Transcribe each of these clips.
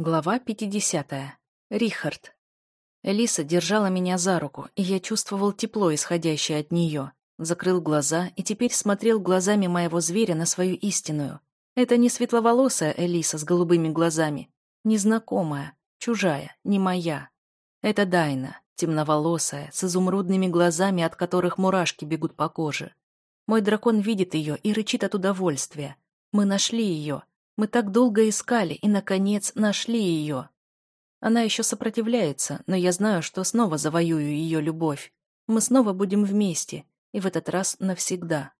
Глава 50. Рихард. Элиса держала меня за руку, и я чувствовал тепло, исходящее от нее. Закрыл глаза и теперь смотрел глазами моего зверя на свою истинную. Это не светловолосая Элиса с голубыми глазами, незнакомая, чужая, не моя. Это Дайна, темноволосая, с изумрудными глазами, от которых мурашки бегут по коже. Мой дракон видит ее и рычит от удовольствия. Мы нашли ее, мы так долго искали и, наконец, нашли ее. Она еще сопротивляется, но я знаю, что снова завоюю ее любовь. Мы снова будем вместе, и в этот раз навсегда.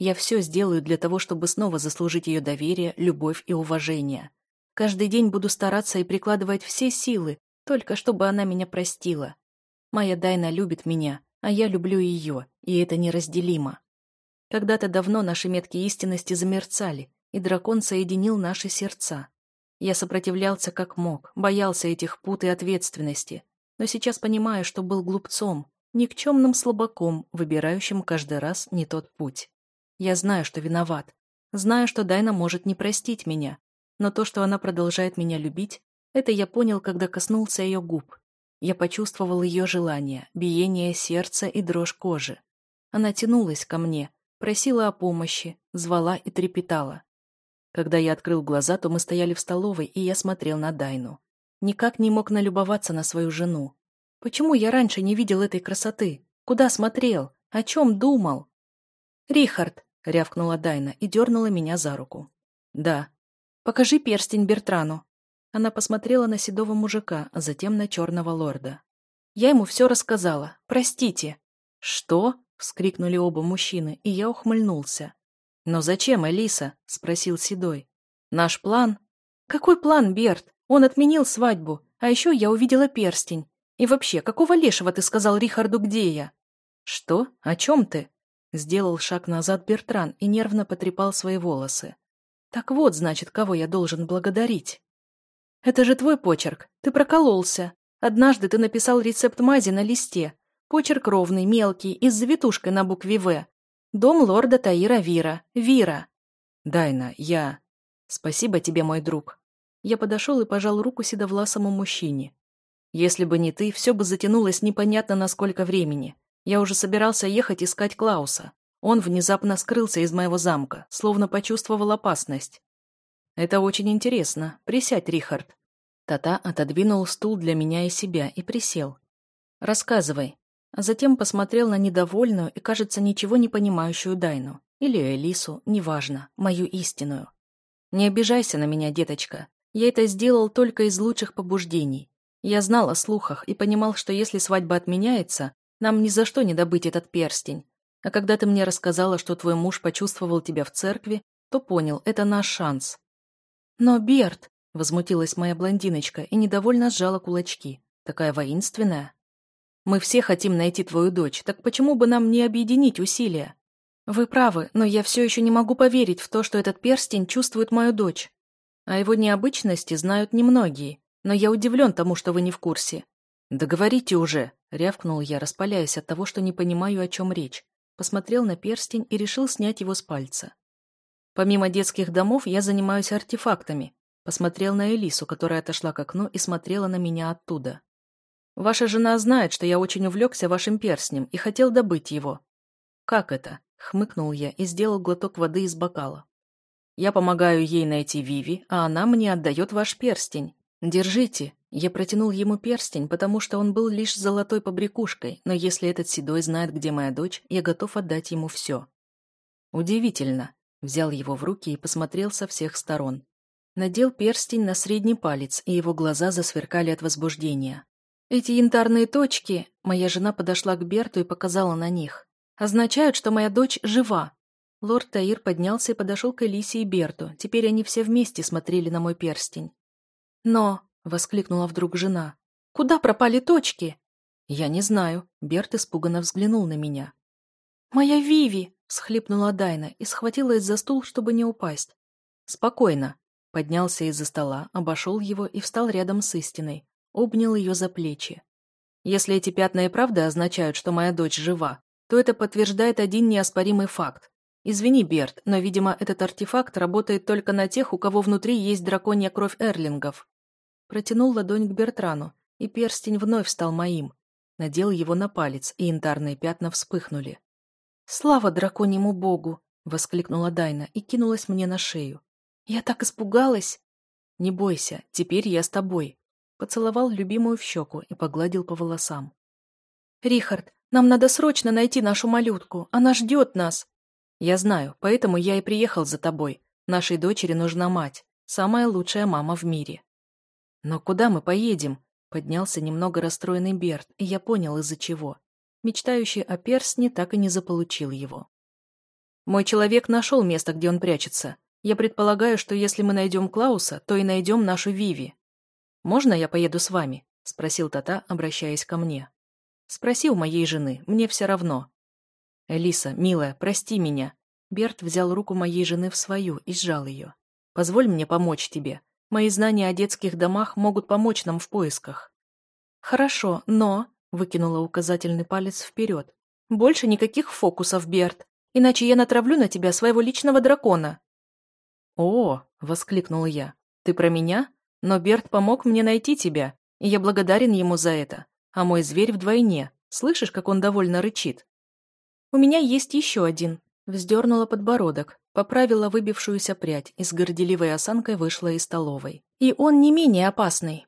Я все сделаю для того, чтобы снова заслужить ее доверие, любовь и уважение. Каждый день буду стараться и прикладывать все силы, только чтобы она меня простила. Моя Дайна любит меня, а я люблю ее, и это неразделимо. Когда-то давно наши метки истинности замерцали, и дракон соединил наши сердца. Я сопротивлялся как мог, боялся этих пут и ответственности, но сейчас понимаю, что был глупцом, никчемным слабаком, выбирающим каждый раз не тот путь. Я знаю, что виноват. Знаю, что Дайна может не простить меня, но то, что она продолжает меня любить, это я понял, когда коснулся ее губ. Я почувствовал ее желание, биение сердца и дрожь кожи. Она тянулась ко мне, просила о помощи, звала и трепетала. Когда я открыл глаза, то мы стояли в столовой, и я смотрел на Дайну. Никак не мог налюбоваться на свою жену. Почему я раньше не видел этой красоты? Куда смотрел? О чем думал? «Рихард!» — рявкнула Дайна и дернула меня за руку. «Да». «Покажи перстень Бертрану». Она посмотрела на седого мужика, а затем на черного лорда. «Я ему все рассказала. Простите». «Что?» — вскрикнули оба мужчины, и я ухмыльнулся. «Но зачем, Элиса?» — спросил Седой. «Наш план?» «Какой план, Берт? Он отменил свадьбу, а еще я увидела перстень. И вообще, какого лешего ты сказал Рихарду, где я?» «Что? О чем ты?» Сделал шаг назад Бертран и нервно потрепал свои волосы. «Так вот, значит, кого я должен благодарить». «Это же твой почерк. Ты прокололся. Однажды ты написал рецепт мази на листе. Почерк ровный, мелкий и с завитушкой на букве «В». Дом лорда Таира Вира. Вира. Дайна, я... Спасибо тебе, мой друг. Я подошел и пожал руку седовласому мужчине. Если бы не ты, все бы затянулось непонятно на сколько времени. Я уже собирался ехать искать Клауса. Он внезапно скрылся из моего замка, словно почувствовал опасность. Это очень интересно. Присядь, Рихард. Тата отодвинул стул для меня и себя и присел. Рассказывай, затем посмотрел на недовольную и, кажется, ничего не понимающую Дайну. Или Элису, неважно, мою истинную. «Не обижайся на меня, деточка. Я это сделал только из лучших побуждений. Я знал о слухах и понимал, что если свадьба отменяется, нам ни за что не добыть этот перстень. А когда ты мне рассказала, что твой муж почувствовал тебя в церкви, то понял, это наш шанс». «Но, Берт», — возмутилась моя блондиночка и недовольно сжала кулачки, такая воинственная. Мы все хотим найти твою дочь, так почему бы нам не объединить усилия? Вы правы, но я все еще не могу поверить в то, что этот перстень чувствует мою дочь. О его необычности знают немногие, но я удивлен тому, что вы не в курсе. «Да говорите уже!» — рявкнул я, распаляясь от того, что не понимаю, о чем речь. Посмотрел на перстень и решил снять его с пальца. Помимо детских домов, я занимаюсь артефактами. Посмотрел на Элису, которая отошла к окну и смотрела на меня оттуда. Ваша жена знает, что я очень увлекся вашим перстнем и хотел добыть его». «Как это?» — хмыкнул я и сделал глоток воды из бокала. «Я помогаю ей найти Виви, а она мне отдает ваш перстень. Держите». Я протянул ему перстень, потому что он был лишь золотой побрякушкой, но если этот седой знает, где моя дочь, я готов отдать ему все. Удивительно. Взял его в руки и посмотрел со всех сторон. Надел перстень на средний палец, и его глаза засверкали от возбуждения. Эти янтарные точки, моя жена подошла к Берту и показала на них, означают, что моя дочь жива. Лорд Таир поднялся и подошел к Элисе и Берту. Теперь они все вместе смотрели на мой перстень. «Но», — воскликнула вдруг жена, — «куда пропали точки?» «Я не знаю». Берт испуганно взглянул на меня. «Моя Виви!» — всхлипнула Дайна и схватилась за стул, чтобы не упасть. «Спокойно». Поднялся из-за стола, обошел его и встал рядом с истиной обнял ее за плечи. Если эти пятна и правда означают, что моя дочь жива, то это подтверждает один неоспоримый факт. Извини, Берт, но, видимо, этот артефакт работает только на тех, у кого внутри есть драконья кровь эрлингов. Протянул ладонь к Бертрану, и перстень вновь стал моим. Надел его на палец, и янтарные пятна вспыхнули. «Слава драконьему богу!» — воскликнула Дайна и кинулась мне на шею. «Я так испугалась!» «Не бойся, теперь я с тобой!» Поцеловал любимую в щеку и погладил по волосам. «Рихард, нам надо срочно найти нашу малютку. Она ждет нас!» «Я знаю, поэтому я и приехал за тобой. Нашей дочери нужна мать. Самая лучшая мама в мире». «Но куда мы поедем?» Поднялся немного расстроенный Берт, и я понял, из-за чего. Мечтающий о перстне так и не заполучил его. Мой человек нашел место, где он прячется. Я предполагаю, что если мы найдем Клауса, то и найдем нашу Виви. «Можно я поеду с вами?» — спросил Тата, обращаясь ко мне. «Спроси у моей жены, мне все равно». «Элиса, милая, прости меня». Берт взял руку моей жены в свою и сжал ее. «Позволь мне помочь тебе. Мои знания о детских домах могут помочь нам в поисках». «Хорошо, но...» — выкинула указательный палец вперед. «Больше никаких фокусов, Берт иначе я натравлю на тебя своего личного дракона». «О!» — воскликнул я. «Ты про меня? Но Берт помог мне найти тебя, и я благодарен ему за это. А мой зверь вдвойне. Слышишь, как он довольно рычит?» «У меня есть еще один», — вздернула подбородок, поправила выбившуюся прядь и с горделивой осанкой вышла из столовой. «И он не менее опасный.